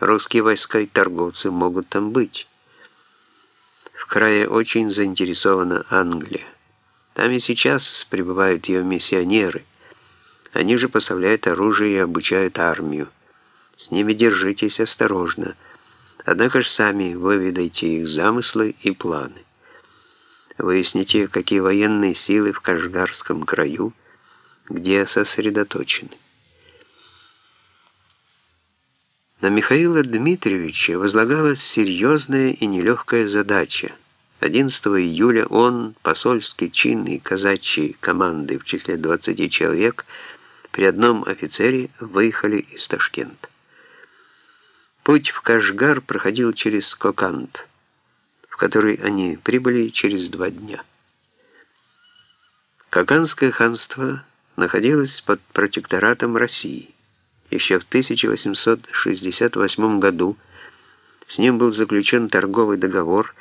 Русские войска и торговцы могут там быть. В крае очень заинтересована Англия. Там и сейчас прибывают ее миссионеры. Они же поставляют оружие и обучают армию. С ними держитесь осторожно. Однако же сами выведайте их замыслы и планы. Выясните, какие военные силы в Кашгарском краю, где сосредоточены. На Михаила Дмитриевича возлагалась серьезная и нелегкая задача. 11 июля он, посольский чин и казачьи команды в числе 20 человек, при одном офицере выехали из Ташкента. Путь в Кашгар проходил через Кокант, в который они прибыли через два дня. Коканское ханство находилось под протекторатом России. Еще в 1868 году с ним был заключен торговый договор,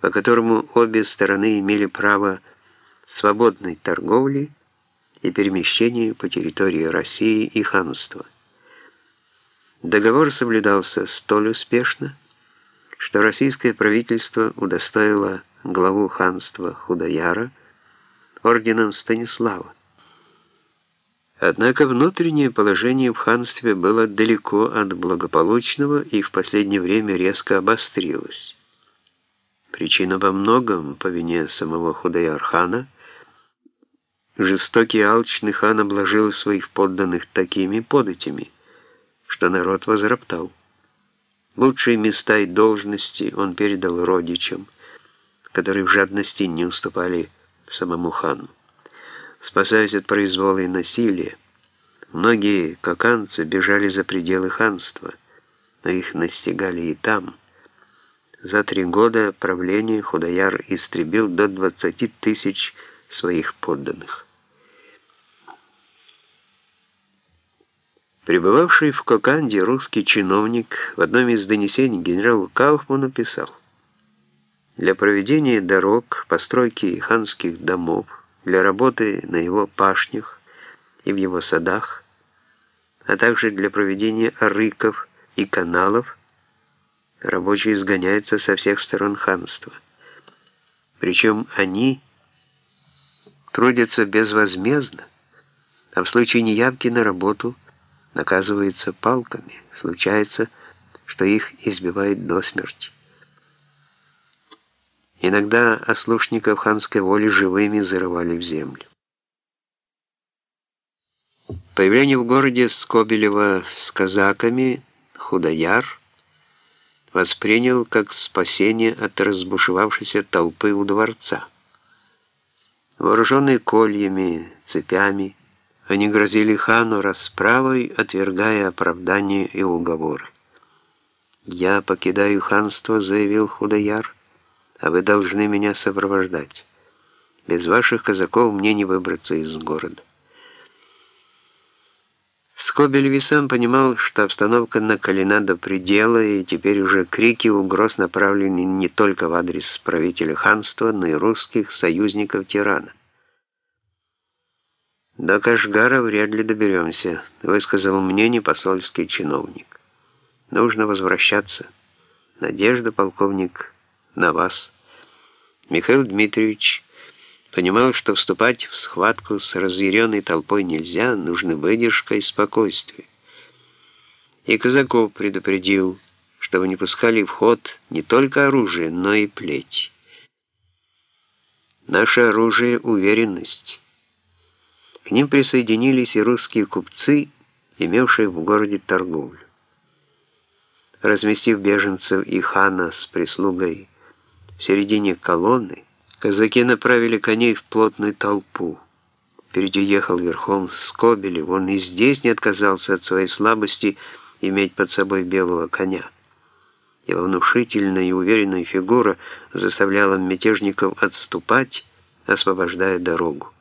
по которому обе стороны имели право свободной торговли и перемещения по территории России и ханства. Договор соблюдался столь успешно, что российское правительство удостоило главу ханства Худаяра орденом Станислава. Однако внутреннее положение в ханстве было далеко от благополучного и в последнее время резко обострилось. Причина во многом по вине самого Худаяр-хана. Жестокий алчный хан обложил своих подданных такими податями, что народ возроптал. Лучшие места и должности он передал родичам, которые в жадности не уступали самому хану. Спасаясь от произвола и насилия, многие коканцы бежали за пределы ханства, но их настигали и там. За три года правления Худаяр истребил до 20 тысяч своих подданных. Пребывавший в Коканде русский чиновник в одном из донесений генералу Кауфману писал, «Для проведения дорог, постройки ханских домов, для работы на его пашнях и в его садах, а также для проведения арыков и каналов, рабочие сгоняются со всех сторон ханства. Причем они трудятся безвозмездно, а в случае неявки на работу наказываются палками. Случается, что их избивают до смерти. Иногда ослушников ханской воли живыми зарывали в землю. Появление в городе Скобелева с казаками Худаяр воспринял как спасение от разбушевавшейся толпы у дворца. Вооруженные кольями, цепями, они грозили хану расправой, отвергая оправдания и уговоры. «Я покидаю ханство», — заявил Худаяр, а вы должны меня сопровождать. Без ваших казаков мне не выбраться из города». Скобель сам понимал, что обстановка накалена до предела, и теперь уже крики угроз направлены не только в адрес правителя ханства, но и русских союзников тирана. «До Кашгара вряд ли доберемся», — высказал мнение посольский чиновник. «Нужно возвращаться. Надежда, полковник, на вас». Михаил Дмитриевич понимал, что вступать в схватку с разъяренной толпой нельзя, нужны выдержка и спокойствие. И Казаков предупредил, чтобы не пускали в ход не только оружие, но и плеть. Наше оружие — уверенность. К ним присоединились и русские купцы, имевшие в городе торговлю. Разместив беженцев и хана с прислугой в середине колонны, казаки направили коней в плотную толпу. Впереди ехал верхом Скобелев, он и здесь не отказался от своей слабости иметь под собой белого коня. Его внушительная и уверенная фигура заставляла мятежников отступать, освобождая дорогу.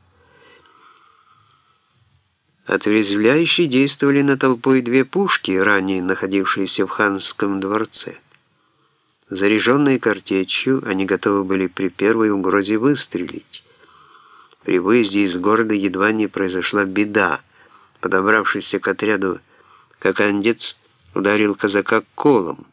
Отрезвляющие действовали на толпу и две пушки, ранее находившиеся в ханском дворце. Заряженные картечью, они готовы были при первой угрозе выстрелить. При выезде из города едва не произошла беда. Подобравшийся к отряду кокандец ударил казака колом.